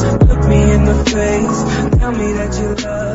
Look me in the face. Tell me that you love